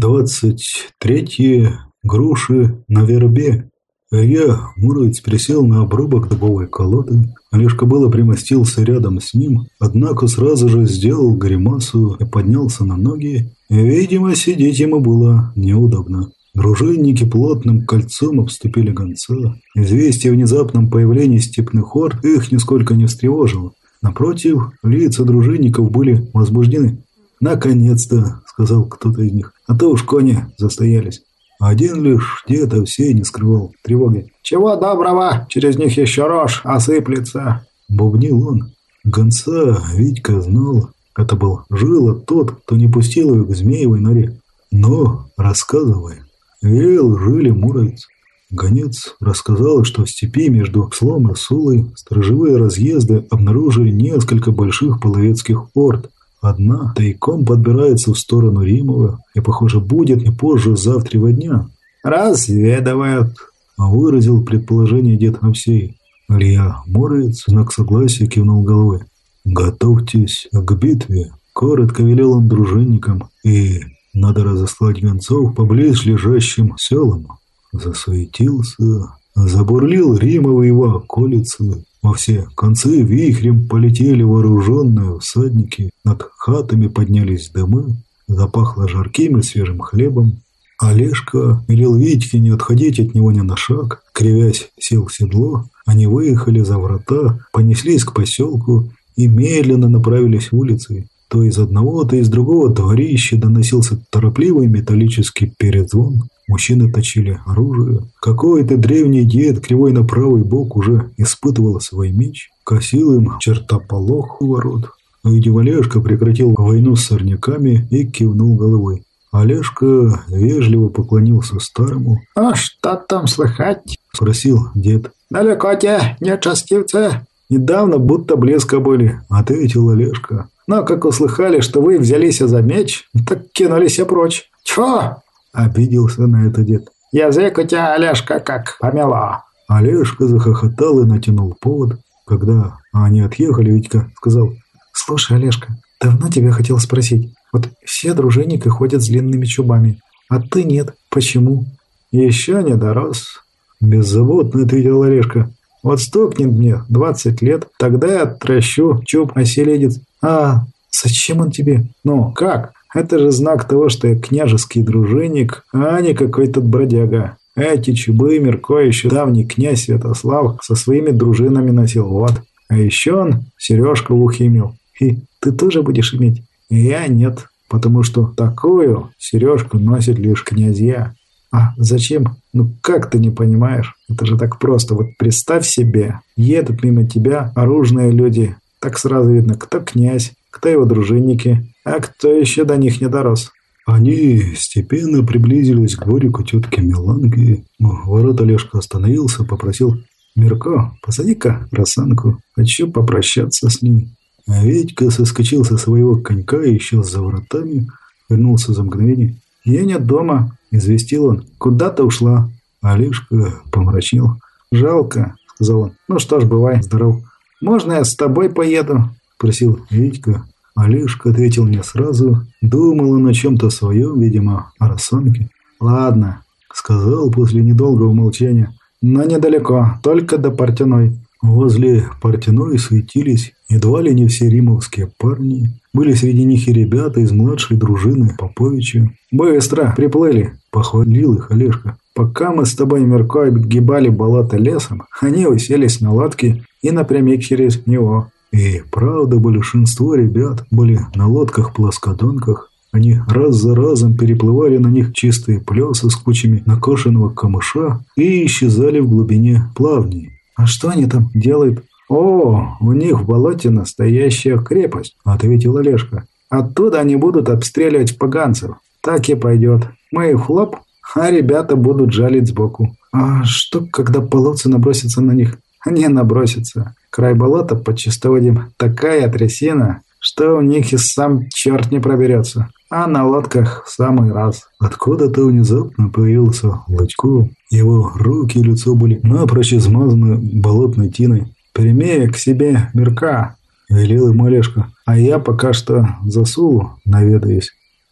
Двадцать третье. Груши на вербе. Я, Муромец, присел на обрубок дубовой колоды. Олежка было примостился рядом с ним, однако сразу же сделал гримасу и поднялся на ноги. Видимо, сидеть ему было неудобно. Дружинники плотным кольцом обступили гонца. Известие о внезапном появлении степных орд их нисколько не встревожило. Напротив, лица дружинников были возбуждены. «Наконец-то!» – сказал кто-то из них. «А то уж кони застоялись». Один лишь дед все не скрывал тревоги. «Чего доброго? Через них еще рожь осыплется!» Бубнил он. Гонца Витька знал. Это был Жила тот, кто не пустил его к змеевой норе. Но, рассказывай, велел жили муромец. Гонец рассказал, что в степи между Слом и Сулой сторожевые разъезды обнаружили несколько больших половецких орд. Одна тайком подбирается в сторону Римова и, похоже, будет не позже завтрашнего дня. «Разведывают», – выразил предположение дед Овсей. Илья Морец знак согласия кивнул головой. «Готовьтесь к битве», – коротко велел он дружинникам, и надо разослать гонцов по близлежащим селам. Засуетился, забурлил Римовы его околицы, во все концы вихрем полетели вооруженные всадники, над хатами поднялись дымы, запахло жарким и свежим хлебом. Олежка велел Витьке не отходить от него ни на шаг, кривясь сел в седло, они выехали за врата, понеслись к поселку и медленно направились улицей. То из одного, то из другого дворища доносился торопливый металлический перезвон. Мужчины точили оружие. Какой-то древний дед, кривой на правый бок, уже испытывал свой меч. Косил им чертополох у ворот. Увидев Олежка, прекратил войну с сорняками и кивнул головой. Олежка вежливо поклонился старому. «А что там слыхать?» – спросил дед. «Далеко те, нечестивцы?» «Недавно будто близко были», – ответил Олежка. Но как услыхали, что вы взялись за меч, так кинулись прочь. Чё? Обиделся на это дед. Язык у тебя, Олежка, как помела. Олежка захохотал и натянул повод. Когда они отъехали, Витька сказал. Слушай, Олежка, давно тебя хотел спросить. Вот все дружинники ходят с длинными чубами, а ты нет. Почему? Еще не дорос. Беззаботно ответил Олежка. Вот стукнет мне двадцать лет, тогда я отращу чуб оселедец. А зачем он тебе? Ну, как? Это же знак того, что я княжеский дружинник, а не какой-то бродяга. Эти чубы Мирко еще давний князь Святослав со своими дружинами носил. Вот. А еще он сережку в ухе имел. И ты тоже будешь иметь? Я нет, потому что такую сережку носят лишь князья. А зачем? Ну как ты не понимаешь? Это же так просто. Вот представь себе, едут мимо тебя оружные люди. Так сразу видно, кто князь, кто его дружинники, а кто еще до них не дорос. Они степенно приблизились к дворику тетки Миланги. Ворот Олежка остановился, попросил «Мирко, посади-ка Росанку, хочу попрощаться с ней». А Ведька соскочил со своего конька и исчез за воротами, вернулся за мгновение. «Я нет дома», – известил он. «Куда-то ушла». Олежка помрачнел. «Жалко», – сказал он. «Ну что ж, бывай, здоров». «Можно я с тобой поеду?» – просил Витька. Олежка ответил не сразу. Думал он о чем-то своем, видимо, о Росанке. «Ладно», – сказал после недолгого молчания. «Но недалеко, только до Портяной». Возле Портяной суетились едва ли не все римовские парни. Были среди них и ребята из младшей дружины Поповича. «Быстро приплыли», – похвалил их Олежка. «Пока мы с тобой, Мерко, обгибали болото лесом, они уселись на лодке и напрямик через него». И правда, большинство ребят были на лодках-плоскодонках. Они раз за разом переплывали на них чистые плесы с кучами накошенного камыша и исчезали в глубине плавней. «А что они там делают?» «О, у них в болоте настоящая крепость», — ответил Олежка. «Оттуда они будут обстреливать поганцев. Так и пойдет. Мы их хлоп, а ребята будут жалить сбоку». «А что, когда половцы набросятся на них?» «Не набросятся. Край болота под чистоводьем такая трясина, что у них и сам черт не проберется. А на лодках в самый раз. Откуда-то внезапно появился Лучко. Его руки и лицо были напрочь измазаны болотной тиной. «Прими к себе мирка», — велел ему Олежка. «А я пока что за Сулу наведаюсь».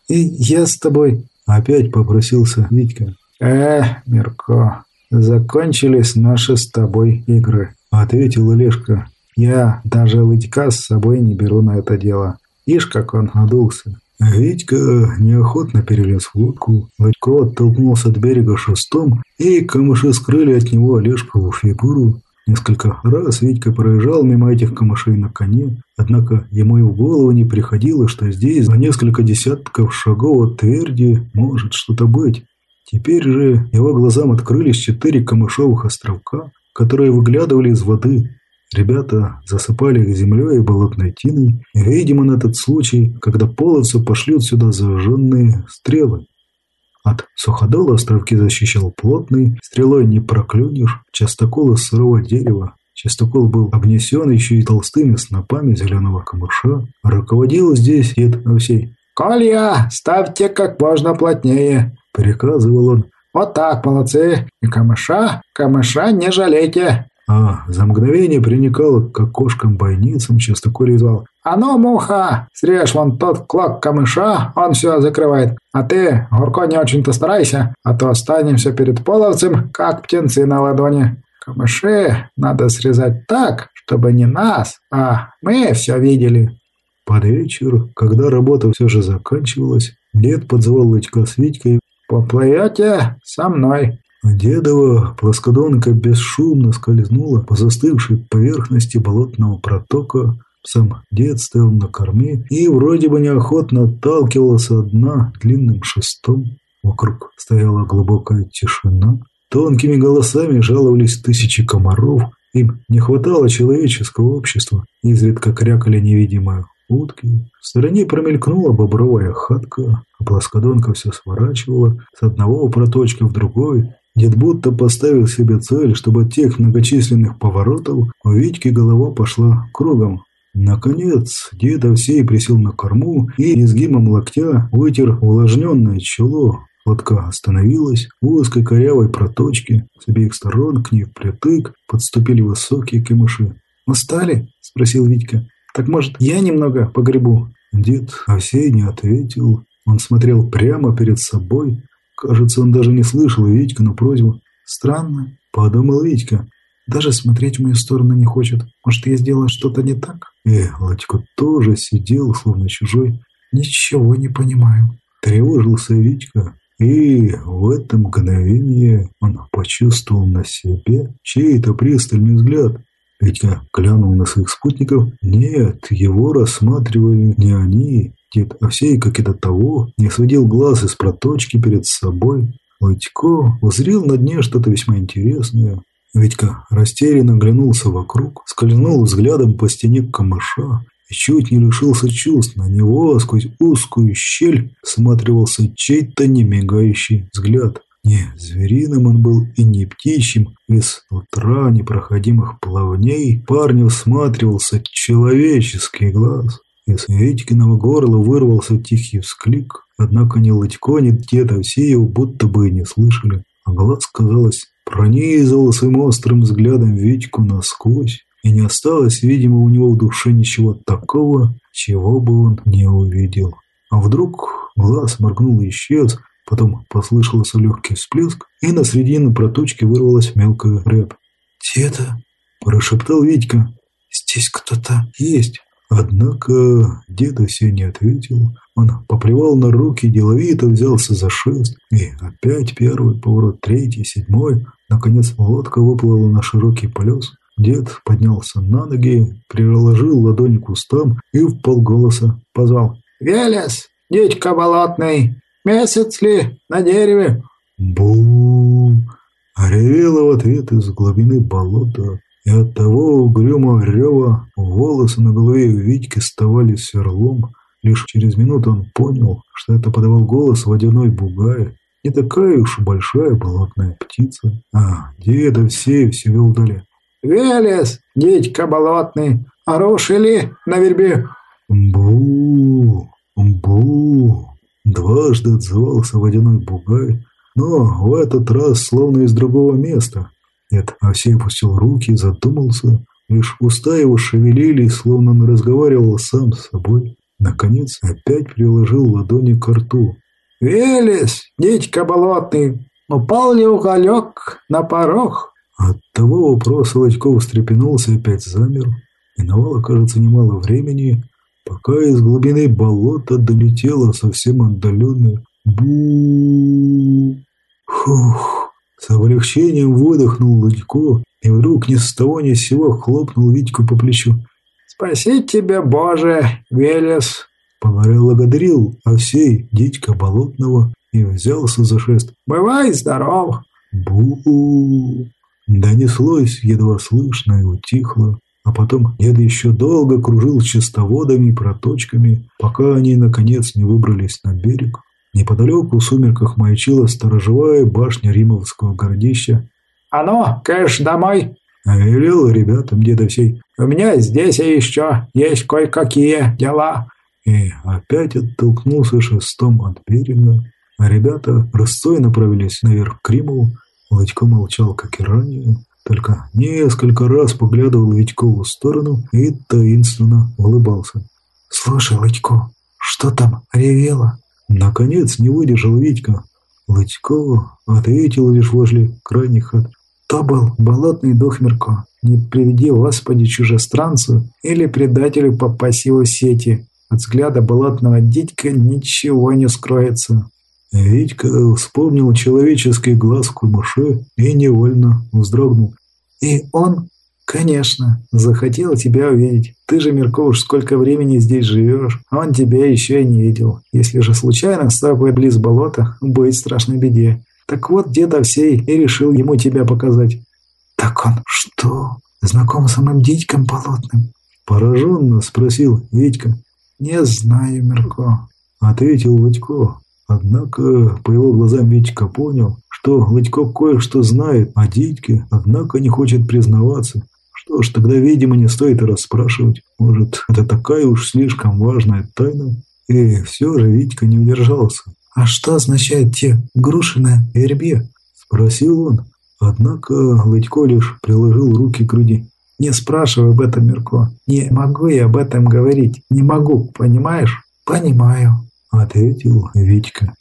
«И я с тобой», Опять попросился Витька. «Э, Мирко, закончились наши с тобой игры», — ответил Олежка. «Я даже Витька с собой не беру на это дело. Ишь, как он надулся». Витька неохотно перелез в лодку, Вадько оттолкнулся от берега шестом, и камыши скрыли от него Олежкову фигуру. Несколько раз Витька проезжал мимо этих камышей на коне, однако ему и в голову не приходило, что здесь за несколько десятков шагов от тверди может что-то быть. Теперь же его глазам открылись четыре камышовых островка, которые выглядывали из воды. Ребята засыпали их землей и болотной тиной, видимо, на тот случай, когда половцы пошлют сюда зажженные стрелы. От суходола островки защищал плотный, стрелой не проклюнешь, частокол из сырого дерева. Частокол был обнесен еще и толстыми снопами зеленого камыша. Руководил здесь дед Овсей. «Колья, ставьте как можно плотнее!» – приказывал он. «Вот так, молодцы! И камыша, камыша не жалейте!» А за мгновение приникал к окошкам-бойницам, частоколь звал. «А ну, муха, срежь вон тот клок камыша, он все закрывает. А ты, Гурко, не очень-то старайся, а то останемся перед половцем, как птенцы на ладони. Камыши надо срезать так, чтобы не нас, а мы все видели». Под вечер, когда работа все же заканчивалась, дед подзвал Лычка с Витькой. «Поплывете со мной». Дедова плоскодонка бесшумно скользнула по застывшей поверхности болотного протока, сам дед стоял на корме и вроде бы неохотно отталкивался от дна длинным шестом. Вокруг стояла глубокая тишина. Тонкими голосами жаловались тысячи комаров. Им не хватало человеческого общества. Изредка крякали невидимые утки. В стороне промелькнула бобровая хатка, а плоскодонка все сворачивала с одного проточка в другой. Дед будто поставил себе цель, чтобы от тех многочисленных поворотов у Витьки голова пошла кругом. Наконец, дед Овсей присел на корму и изгибом локтя вытер увлажненное чело. Лодка остановилась в узкой корявой проточке. С обеих сторон к ней впритык подступили высокие камыши. «Устали?» – спросил Витька. «Так, может, я немного погребу?» Дед Овсей не ответил. Он смотрел прямо перед собой. Кажется, он даже не слышал Витькину просьбу. «Странно», – подумал Витька. Даже смотреть в мою сторону не хочет. Может, я сделала что-то не так? И Ладько тоже сидел, словно чужой. Ничего не понимаю. Тревожился Витька. И в это мгновение он почувствовал на себе чей-то пристальный взгляд. Витька глянул на своих спутников. Нет, его рассматривали не они. Дед Овсей, как и до того, не сводил глаз из проточки перед собой. Ладько узрел на дне что-то весьма интересное. Витька растерянно оглянулся вокруг, скользнул взглядом по стене камыша и чуть не лишился чувств. На него сквозь узкую щель всматривался чей-то немигающий взгляд. Не звериным он был и не птичьим, из утра непроходимых плавней парню всматривался человеческий глаз. Из Витькиного горла вырвался тихий всклик, однако ни Лытько, ни дед Овсеев будто бы и не слышали, а глаз, казалось, пронизывал своим острым взглядом Витьку насквозь, и не осталось, видимо, у него в душе ничего такого, чего бы он не увидел. А вдруг глаз моргнул и исчез, потом послышался легкий всплеск, и на середину проточки вырвалась мелкая рябь. «Деда!» – прошептал Витька. «Здесь кто-то есть!» Однако деда все не ответил. Он поплевал на руки, деловито взялся за шест. И опять первый поворот, третий, седьмой. Наконец лодка выплыла на широкий полез. Дед поднялся на ноги, приложил ладонь к кустам и в полголоса позвал. «Велес, дядька болотный, месяц ли на дереве?» бу Ревела в ответ из глубины болота и от того угрюмого рева волосы на голове у Витьки вставали сверлом. Лишь через минуту он понял, что это подавал голос водяной бугая. Не такая уж большая болотная птица. А, деда все все вел далее. «Велес, дядька болотный, орушили на вербе?» «Бу, бу!» Дважды отзывался водяной бугай, но в этот раз словно из другого места. Нет, Овсей опустил руки и задумался. Лишь уста его шевелились, словно он разговаривал сам с собой. Наконец, опять приложил ладони к рту. Велес, дядька болотный, упал ли уголек на порог? От того вопроса Ладьков встрепенулся и опять замер. Миновало, кажется, немало времени, пока из глубины болота долетело совсем отдаленное бу Хух! С облегчением выдохнул Ладько и вдруг ни с того ни с сего хлопнул Витьку по плечу. «Спаси тебя, Боже, Велес!» Поблагодарил Овсей дядька Болотного и взялся за шест. «Бывай здоров!» бу Донеслось едва слышно и утихло. А потом дед еще долго кружил чистоводами и проточками, пока они, наконец, не выбрались на берег. Неподалеку в сумерках маячила сторожевая башня римовского городища. «А ну, кэш, домой!» Велел ребятам деда всей. «У меня здесь еще есть кое-какие дела!» И опять оттолкнулся шестом от берега, а ребята рысцой направились наверх к Римову. Володько молчал, как и ранее, только несколько раз поглядывал Витькову в сторону и таинственно улыбался. «Слушай, Витько, что там ревело?» Наконец не выдержал Витька. Лытько ответил лишь возле крайних хат. То был болотный дух. Не приведи, Господи, чужестранцу или предателю по пассиву сети. От взгляда болотного дядька ничего не скроется. Витька вспомнил человеческий глаз кумыше и невольно вздрогнул. И он «Конечно. Захотел тебя увидеть. Ты же, Мерков, сколько времени здесь живешь. Он тебя еще и не видел. Если же случайно с тобой близ болота, будет страшной беде. Так вот, дед Овсей и решил ему тебя показать». «Так он что, знаком с моим дядьком болотным?» Пораженно спросил Витька. «Не знаю, Мерко», — ответил Витько. Однако по его глазам Витька понял, что Владько кое-что знает о Дитьке, однако не хочет признаваться. Что ж, тогда, видимо, не стоит и расспрашивать. Может, это такая уж слишком важная тайна? И все же Витька не удержался. «А что означают те груши на вербе?» – спросил он. Однако Лытько лишь приложил руки к груди. «Не спрашивай об этом, Мирко. Не могу я об этом говорить. Не могу, понимаешь?» «Понимаю», – ответил Витька.